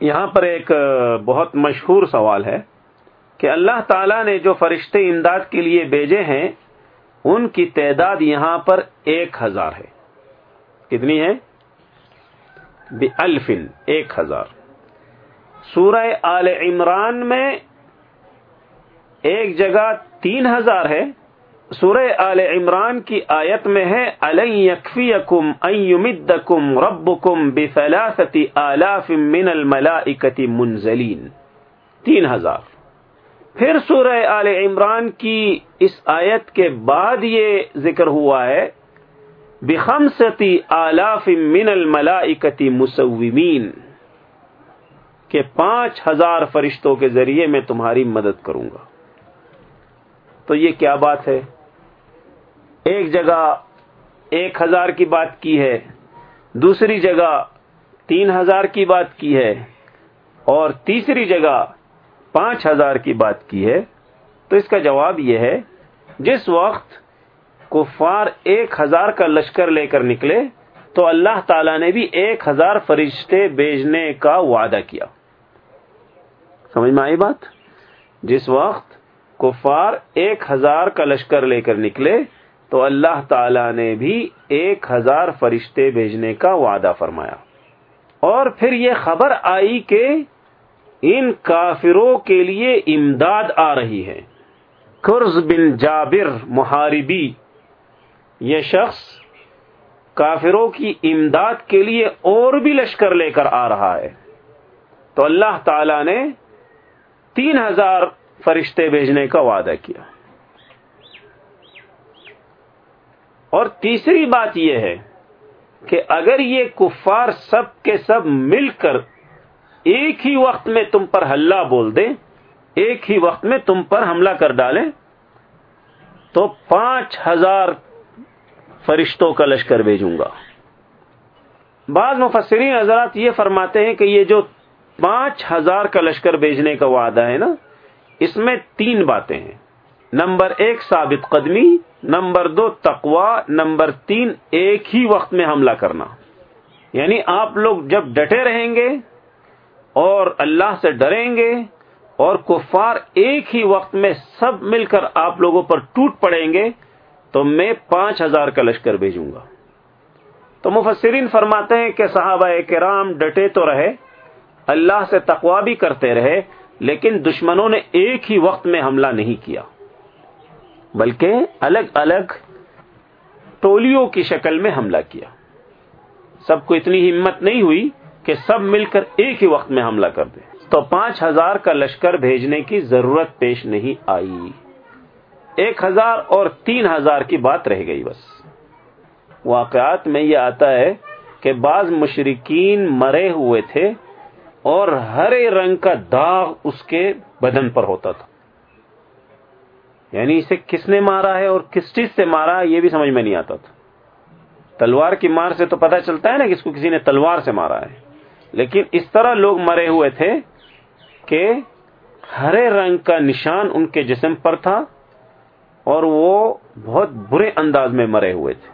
یہاں پر ایک بہت مشہور سوال ہے کہ اللہ تعالی نے جو فرشتے امداد کے لیے بھیجے ہیں، ان کی تعداد یہاں پر ایک ہزار ہے۔ کتنی ہے؟ الفن، ایک ہزار۔ سورہ آل عمران میں ایک جگہ تین ہزار ہے۔ سورہ آل عمران کی آیت میں ہے الکفیم کم رب کم بفلاستی آلاف من الملائکتی منزلین. تین ہزار۔ پھر سورہ آل عمران کی اس آیت کے بعد یہ ذکر ہوا ہے بخمستی آلاف من الملائکتی مسومین کہ پانچ ہزار فرشتوں کے ذریعے میں تمہاری مدد کروں گا۔ تو یہ کیا بات ہے؟ ایک جگہ ایک ہزار کی بات کی ہے، دوسری جگہ تین ہزار کی بات کی ہے اور تیسری جگہ پانچ ہزار کی بات کی ہے۔ تو اس کا جواب یہ ہے، جس وقت کفار ایک ہزار کا لشکر لے کر نکلے، تو اللہ تعالی نے بھی ایک ہزار فرشتے بھیجنے کا وعدہ کیا۔ سمجھ میں آئی بات؟ جس وقت کفار ایک ہزار کا لشکر لے کر نکلے تو اللہ تعالی نے بھی ایک ہزار فرشتے بھیجنے کا وعدہ فرمایا۔ اور پھر یہ خبر آئی کہ ان کافروں کے لیے امداد آ رہی ہے۔ کرز بن جابر محاربی، یہ شخص کافروں کی امداد کے لیے اور بھی لشکر لے کر آ رہا ہے۔ تو اللہ تعالی نے تین ہزار فرشتے بھیجنے کا وعدہ کیا۔ اور تیسری بات یہ ہے کہ اگر یہ کفار سب کے سب مل کر ایک ہی وقت میں تم پر ہلہ بول دیں، ایک ہی وقت میں تم پر حملہ کر ڈالیں، تو پانچ ہزار فرشتوں کا لشکر بھیجوں گا۔ بعض مفسرین حضرات یہ فرماتے ہیں کہ یہ جو پانچ ہزار کا لشکر بھیجنے کا وعدہ ہے نا، اس میں تین باتیں ہیں۔ نمبر ایک ثابت قدمی، نمبر دو تقوا نمبر تین ایک ہی وقت میں حملہ کرنا۔ یعنی آپ لوگ جب ڈٹے رہیں گے اور اللہ سے ڈریں گے اور کفار ایک ہی وقت میں سب مل کر آپ لوگوں پر ٹوٹ پڑیں گے، تو میں پانچ ہزار کا لشکر بھیجوں گا۔ تو مفسرین فرماتے ہیں کہ صحابہ کرام ڈٹے تو رہے، اللہ سے تقوا بھی کرتے رہے، لیکن دشمنوں نے ایک ہی وقت میں حملہ نہیں کیا۔ بلکہ الگ الگ ٹولیوں کی شکل میں حملہ کیا۔ سب کو اتنی ہمت نہیں ہوئی کہ سب مل کر ایک ہی وقت میں حملہ کر دیں۔ تو پانچ ہزار کا لشکر بھیجنے کی ضرورت پیش نہیں آئی۔ ایک ہزار اور تین ہزار کی بات رہ گئی بس۔ واقعات میں یہ آتا ہے کہ بعض مشرقین مرے ہوئے تھے اور ہرے رنگ کا داغ اس کے بدن پر ہوتا تھا۔ یعنی اسے کس نے مارا ہے اور کس چیز سے مارا یہ بھی سمجھ میں نہیں آتا تھا۔ تلوار کی مار سے تو پتہ چلتا ہے نا کہ اس کو کسی نے تلوار سے مارا ہے۔ لیکن اس طرح لوگ مرے ہوئے تھے کہ ہرے رنگ کا نشان ان کے جسم پر تھا اور وہ بہت برے انداز میں مرے ہوئے تھے۔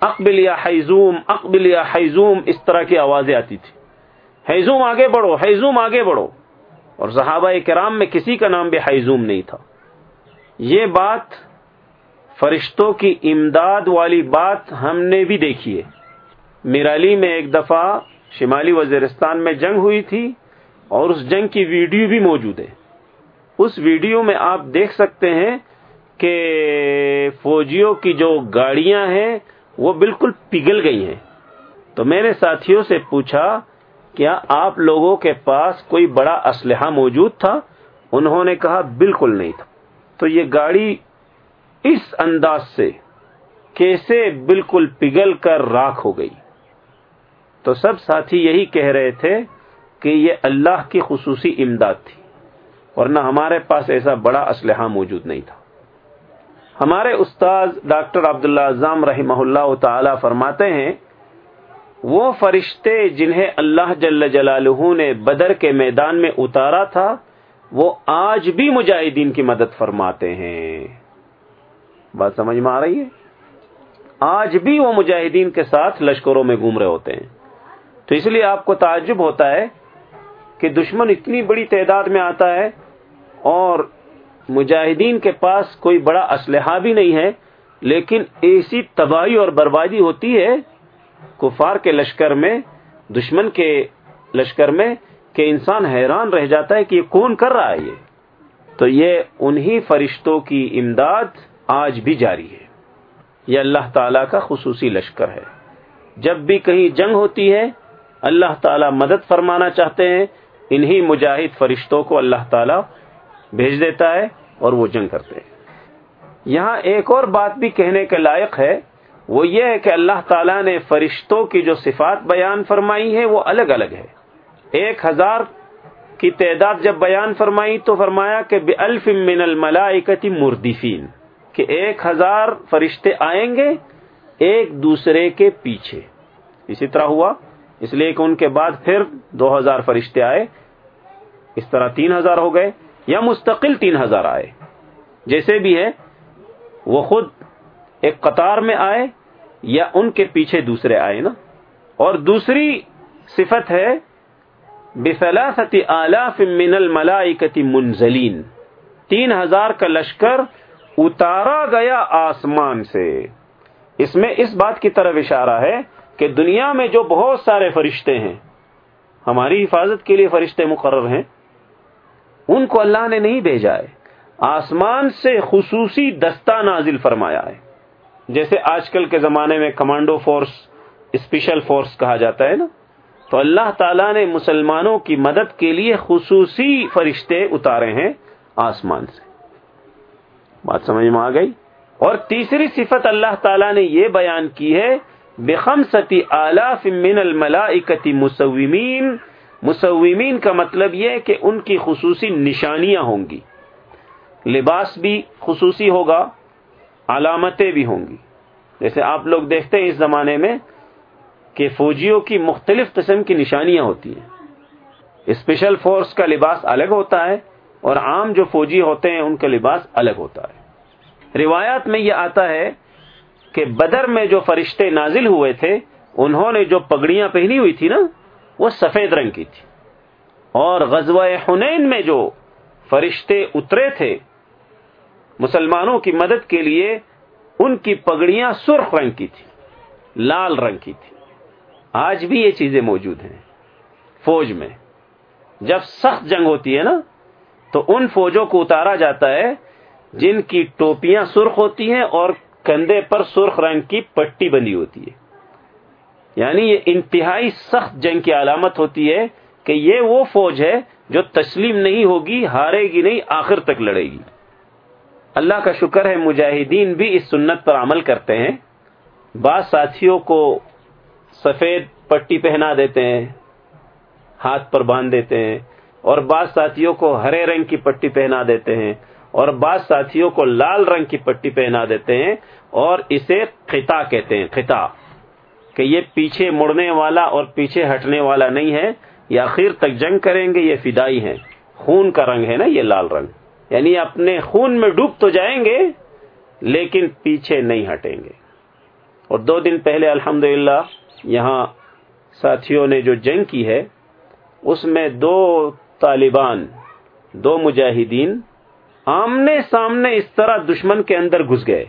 اقبل یا حیزوم، اقبل یا حیزوم، اس طرح کی آوازیں آتی تھی۔ حیزوم آگے بڑھو، حیزوم آگے بڑھو۔ اور صحابہ کرام میں کسی کا نام بھی حیزوم نہیں تھا۔ یہ بات فرشتوں کی امداد والی بات ہم نے بھی دیکھی ہے۔ میرالی میں ایک دفعہ شمالی وزیرستان میں جنگ ہوئی تھی اور اس جنگ کی ویڈیو بھی موجود ہے۔ اس ویڈیو میں آپ دیکھ سکتے ہیں کہ فوجیوں کی جو گاڑیاں ہیں وہ بالکل پگھل گئی ہیں۔ تو میں نے ساتھیوں سے پوچھا، کیا آپ لوگوں کے پاس کوئی بڑا اسلحہ موجود تھا؟ انہوں نے کہا، بالکل نہیں تھا۔ تو یہ گاڑی اس انداز سے کیسے بالکل پگھل کر راکھ ہو گئی۔ تو سب ساتھی یہی کہہ رہے تھے کہ یہ اللہ کی خصوصی امداد تھی، ورنہ ہمارے پاس ایسا بڑا اسلحہ موجود نہیں تھا۔ ہمارے استاد ڈاکٹر عبداللہ اعظم رحمہ اللہ تعالی فرماتے ہیں، وہ فرشتے جنہیں اللہ جل جلالہ نے بدر کے میدان میں اتارا تھا وہ آج بھی مجاہدین کی مدد فرماتے ہیں۔ بات سمجھ میں آ رہی ہے؟ آج بھی وہ مجاہدین کے ساتھ لشکروں میں گھوم رہے ہوتے ہیں۔ تو اس لیے آپ کو تعجب ہوتا ہے کہ دشمن اتنی بڑی تعداد میں آتا ہے اور مجاہدین کے پاس کوئی بڑا اسلحہ بھی نہیں ہے، لیکن ایسی تباہی اور بربادی ہوتی ہے، کفار کے لشکر میں، دشمن کے لشکر میں کہ انسان حیران رہ جاتا ہے کہ یہ کون کر رہا ہے یہ۔ تو یہ انہی فرشتوں کی امداد آج بھی جاری ہے۔ یہ اللہ تعالی کا خصوصی لشکر ہے۔ جب بھی کہیں جنگ ہوتی ہے، اللہ تعالی مدد فرمانا چاہتے ہیں۔ انہی مجاہد فرشتوں کو اللہ تعالی بھیج دیتا ہے اور وہ جنگ کرتے ہیں۔ یہاں ایک اور بات بھی کہنے کے لائق ہے۔ وہ یہ ہے کہ اللہ تعالیٰ نے فرشتوں کی جو صفات بیان فرمائی ہے وہ الگ الگ ہے ایک ہزار کی تعداد جب بیان فرمائی تو فرمایا کہ بے الف من الملائکتی مردفین، کہ ایک ہزار فرشتے آئیں گے ایک دوسرے کے پیچھے۔ اسی طرح ہوا۔ اس لیے کہ ان کے بعد پھر دو ہزار فرشتے آئے۔ اس طرح تین ہزار ہو گئے یا مستقل تین ہزار آئے۔ جیسے بھی ہے، وہ خود ایک قطار میں آئے یا ان کے پیچھے دوسرے آئے نا۔ اور دوسری صفت ہے بفلاثت آلاف من الملائکتی منزلین۔ تین ہزار کا لشکر اتارا گیا آسمان سے۔ اس میں اس بات کی طرف اشارہ ہے کہ دنیا میں جو بہت سارے فرشتے ہیں، ہماری حفاظت کے لیے فرشتے مقرر ہیں، ان کو اللہ نے نہیں بھیجا ہے۔ آسمان سے خصوصی دستہ نازل فرمایا ہے۔ جیسے آج کل کے زمانے میں کمانڈو فورس، اسپیشل فورس کہا جاتا ہے نا۔ تو اللہ تعالیٰ نے مسلمانوں کی مدد کے لیے خصوصی فرشتے اتارے ہیں آسمان سے۔ بات سمجھ میں آ گئی؟ اور تیسری صفت اللہ تعالیٰ نے یہ بیان کی ہے بےخم ستی آلاف من الملائکتی مسومین مسومین کا مطلب یہ کہ ان کی خصوصی نشانیاں ہوں گی۔ لباس بھی خصوصی ہوگا، علامتیں بھی ہوں گی۔ جیسے آپ لوگ دیکھتے ہیں اس زمانے میں کہ فوجیوں کی مختلف قسم کی نشانیاں ہوتی ہیں۔ اسپیشل فورس کا لباس الگ ہوتا ہے اور عام جو فوجی ہوتے ہیں ان کا لباس الگ ہوتا ہے۔ روایات میں یہ آتا ہے کہ بدر میں جو فرشتے نازل ہوئے تھے، انہوں نے جو پگڑیاں پہنی ہوئی تھی نا، وہ سفید رنگ کی تھی۔ اور غزوہ حنین میں جو فرشتے اترے تھے، مسلمانوں کی مدد کے لیے ان کی پگڑیاں سرخ رنگ کی تھی لال رنگ کی تھی آج بھی یہ چیزیں موجود ہیں۔ فوج میں جب سخت جنگ ہوتی ہے نا، تو ان فوجوں کو اتارا جاتا ہے جن کی ٹوپیاں سرخ ہوتی ہیں اور کندھے پر سرخ رنگ کی پٹی بندی ہوتی ہے۔ یعنی یہ انتہائی سخت جنگ کی علامت ہوتی ہے کہ یہ وہ فوج ہے جو تسلیم نہیں ہوگی، ہارے گی نہیں، آخر تک لڑے گی۔ اللہ کا شکر ہے، مجاہدین بھی اس سنت پر عمل کرتے ہیں۔ بعض ساتھیوں کو سفید پٹی پہنا دیتے ہیں، ہاتھ پر باندھ دیتے ہیں، اور بعض ساتھیوں کو ہرے رنگ کی پٹی پہنا دیتے ہیں، اور بعض ساتھیوں کو لال رنگ کی پٹی پہنا دیتے ہیں، اور اسے خطا کہتے ہیں خطا کہ یہ پیچھے مڑنے والا اور پیچھے ہٹنے والا نہیں ہے، یہ آخر تک جنگ کریں گے، یہ فدائی ہے خون کا رنگ ہے نا، یہ لال رنگ۔ یعنی اپنے خون میں ڈوب تو جائیں گے، لیکن پیچھے نہیں ہٹیں گے۔ اور دو دن پہلے الحمد یہاں ساتھیوں نے جو جنگ کی ہے، اس میں دو طالبان، دو مجاہدین آمنے سامنے اس طرح دشمن کے اندر گھس گئے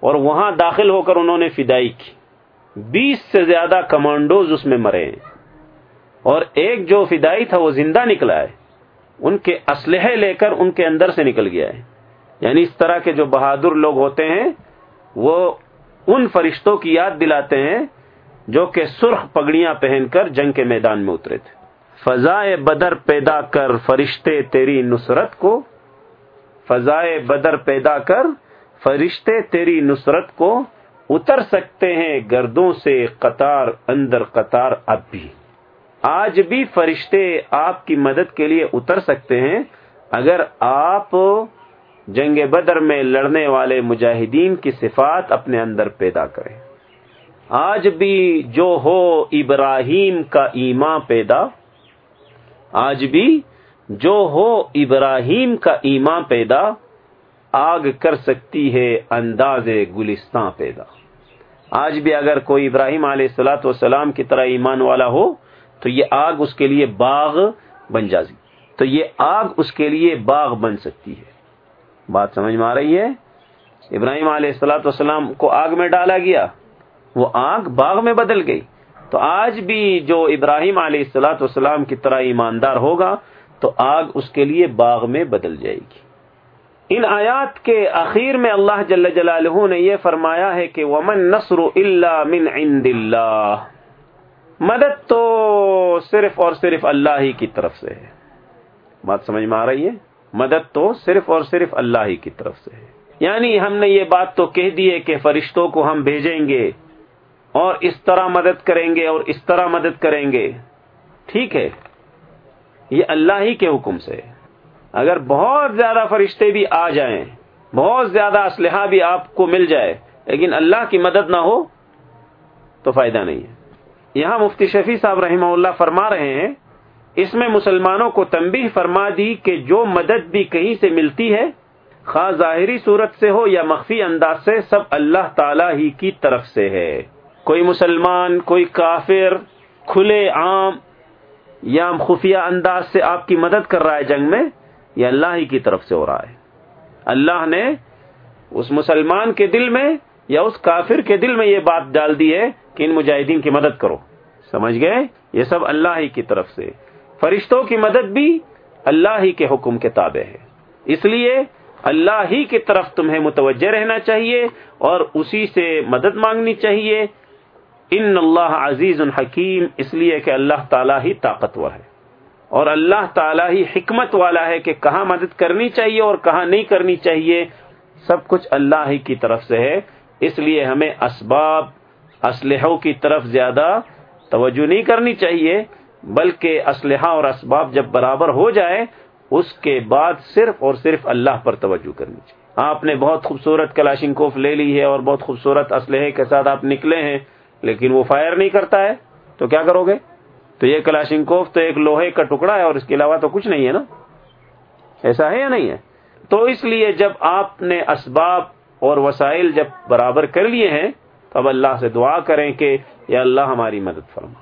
اور وہاں داخل ہو کر انہوں نے فدائی کی۔ بیس سے زیادہ کمانڈوز اس میں مرے ہیں۔ اور ایک جو فدائی تھا، وہ زندہ نکلا ہے۔ ان کے اسلحے لے کر ان کے اندر سے نکل گیا ہے۔ یعنی اس طرح کے جو بہادر لوگ ہوتے ہیں، وہ ان فرشتوں کی یاد دلاتے ہیں جو کہ سرخ پگڑیاں پہن کر جنگ کے میدان میں اترے تھے۔ فضائے بدر پیدا کر فرشتے تیری نصرت کو، فضائے بدر پیدا کر فرشتے تیری نصرت کو اتر سکتے ہیں گردوں سے قطار اندر قطار اب بھی۔ آج بھی فرشتے آپ کی مدد کے لیے اتر سکتے ہیں۔ اگر آپ جنگ بدر میں لڑنے والے مجاہدین کی صفات اپنے اندر پیدا کریں۔ آج بھی جو ہو ابراہیم کا ایمان پیدا، آج بھی جو ہو ابراہیم کا ایمان پیدا، آگ کر سکتی ہے انداز گلستان پیدا۔ آج بھی اگر کوئی ابراہیم علیہ السلاۃ والسلام کی طرح ایمان والا ہو، تو یہ آگ اس کے لیے باغ بن جازی تو یہ آگ اس کے لیے باغ بن سکتی ہے۔ بات سمجھ میں آ رہی ہے؟ ابراہیم علیہ السلاۃ والسلام کو آگ میں ڈالا گیا۔ وہ آگ باغ میں بدل گئی۔ تو آج بھی جو ابراہیم علیہ السلاۃ والسلام کی طرح ایماندار ہوگا، تو آگ اس کے لیے باغ میں بدل جائے گی۔ ان آیات کے اخیر میں اللہ جل جلالہ نے یہ فرمایا ہے کہ ومن نصر اللہ من عند اللہ مدد تو صرف اور صرف اللہ ہی کی طرف سے ہے۔ بات سمجھ میں آ رہی ہے؟ مدد تو صرف اور صرف اللہ ہی کی طرف سے ہے۔ یعنی ہم نے یہ بات تو کہہ دی ہے کہ فرشتوں کو ہم بھیجیں گے۔ اور اس طرح مدد کریں گے اور اس طرح مدد کریں گے۔ ٹھیک ہے۔ یہ اللہ ہی کے حکم سے۔ اگر بہت زیادہ فرشتے بھی آ جائیں، بہت زیادہ اسلحہ بھی آپ کو مل جائے، لیکن اللہ کی مدد نہ ہو، تو فائدہ نہیں ہے۔ یہاں مفتی شفیع صاحب رحمہ اللہ فرما رہے ہیں، اس میں مسلمانوں کو تنبیہ فرما دی کہ جو مدد بھی کہیں سے ملتی ہے، خاص ظاہری صورت سے ہو یا مخفی انداز سے، سب اللہ تعالی ہی کی طرف سے ہے۔ کوئی مسلمان، کوئی کافر، کھلے عام، یا خفیہ انداز سے آپ کی مدد کر رہا ہے جنگ میں، یہ اللہ ہی کی طرف سے ہو رہا ہے۔ اللہ نے اس مسلمان کے دل میں یا اس کافر کے دل میں یہ بات ڈال دی ہے کہ ان مجاہدین کی مدد کرو۔ سمجھ گئے؟ یہ سب اللہ ہی کی طرف سے۔ فرشتوں کی مدد بھی اللہ ہی کے حکم کے تابع ہے۔ اس لیے اللہ ہی کی طرف تمہیں متوجہ رہنا چاہیے اور اسی سے مدد مانگنی چاہیے۔ ان اللہ عزیز الحکیم اس لیے کہ اللہ تعالیٰ ہی طاقتور ہے۔ اور اللہ تعالیٰ ہی حکمت والا ہے کہ کہاں مدد کرنی چاہیے اور کہاں نہیں کرنی چاہیے۔ سب کچھ اللہ ہی کی طرف سے ہے۔ اس لیے ہمیں اسباب، اسلحوں کی طرف زیادہ توجہ نہیں کرنی چاہیے، بلکہ اسلحہ اور اسباب جب برابر ہو جائے، اس کے بعد صرف اور صرف اللہ پر توجہ کرنی چاہیے۔ آپ نے بہت خوبصورت کلاشنکوف لے لی ہے اور بہت خوبصورت اسلحے کے ساتھ آپ نکلے ہیں۔ لیکن وہ فائر نہیں کرتا ہے، تو کیا کرو گے؟ تو یہ کلاشن کوف تو ایک لوہے کا ٹکڑا ہے اور اس کے علاوہ تو کچھ نہیں ہے نا؟ ایسا ہے یا نہیں ہے؟ تو اس لیے جب آپ نے اسباب اور وسائل جب برابر کر لیے ہیں، تو اب اللہ سے دعا کریں کہ یا اللہ ہماری مدد فرما۔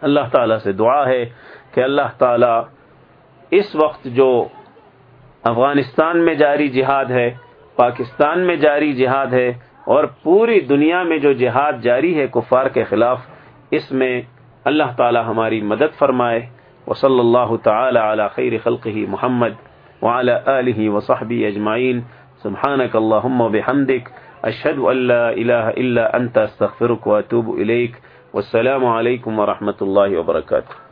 اللہ تعالیٰ سے دعا ہے کہ اللہ تعالیٰ اس وقت جو افغانستان میں جاری جہاد ہے، پاکستان میں جاری جہاد ہے اور پوری دنیا میں جو جہاد جاری ہے کفار کے خلاف، اس میں اللہ تعالی ہماری مدد فرمائے۔ وصلی اللہ تعالی علی خیر خلقه محمد وعلى آله وصحبه اجمعین۔ سبحانك اللهم وبحمدك اشهد ان لا اله الا انت استغفرك واتوب اليك والسلام علیکم ورحمۃ اللہ وبرکاتہ۔